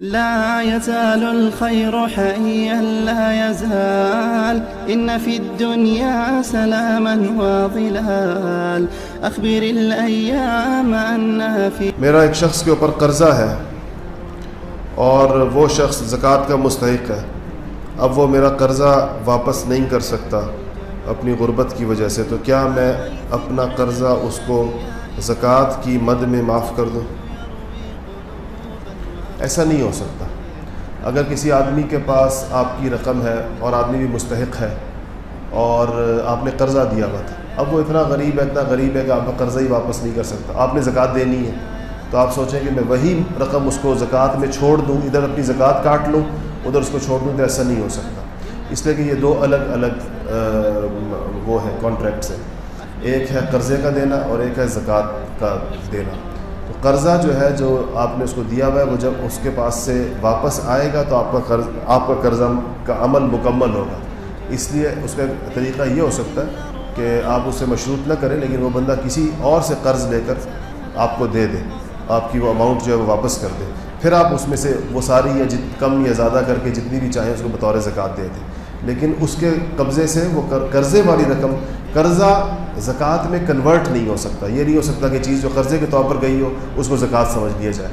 لا يزال الخير حيا لا يزال. إن في الدنيا سلاما وظلال. أخبر الأيام أنها في میرا ایک شخص کے اوپر قرضہ ہے اور وہ شخص زکوٰۃ کا مستحق ہے. اب وہ میرا قرضہ واپس نہیں کر سکتا اپنی غربت کی وجہ سے. تو کیا میں اپنا قرضہ اس کو زکوٰۃ کی مد میں معاف کر دوں؟ ایسا نہیں ہو سکتا۔ اگر کسی آدمی کے پاس آپ کی رقم ہے اور آدمی بھی مستحق ہے اور آپ نے قرضہ دیا ہوا تھا، اب وہ اتنا غریب ہے، اتنا غریب ہے کہ آپ کا قرضہ ہی واپس نہیں کر سکتا۔ آپ نے زکوٰۃ دینی ہے، تو آپ سوچیں کہ میں وہی رقم اس کو زکوٰۃ میں چھوڑ دوں، ادھر اپنی زکوٰۃ کاٹ لوں، ادھر اس کو چھوڑ دوں، تو ایسا نہیں ہو سکتا۔ اس لیے کہ یہ دو الگ الگ وہ ہیں کانٹریکٹس ہیں۔ ایک ہے قرضے کا دینا اور ایک ہے زکوٰۃ کا دینا۔ قرضہ جو ہے جو آپ نے اس کو دیا ہوا ہے، وہ جب اس کے پاس سے واپس آئے گا تو آپ کا قرض، آپ کا قرضہ کا عمل مکمل ہوگا۔ اس لیے اس کا طریقہ یہ ہو سکتا ہے کہ آپ اس سے مشروط نہ کریں، لیکن وہ بندہ کسی اور سے قرض لے کر آپ کو دے دے، آپ کی وہ اماؤنٹ جو ہے وہ واپس کر دے۔ پھر آپ اس میں سے وہ ساری یا جت کم یا زیادہ کر کے جتنی بھی چاہیں اس کو بطور زکوٰۃ دے دیں۔ لیکن اس کے قبضے سے وہ قرضے والی رقم قرضہ زکوٰۃ میں کنورٹ نہیں ہو سکتا۔ یہ نہیں ہو سکتا کہ چیز جو قرضے کے طور پر گئی ہو، اس کو زکوٰۃ سمجھ لیا جائے۔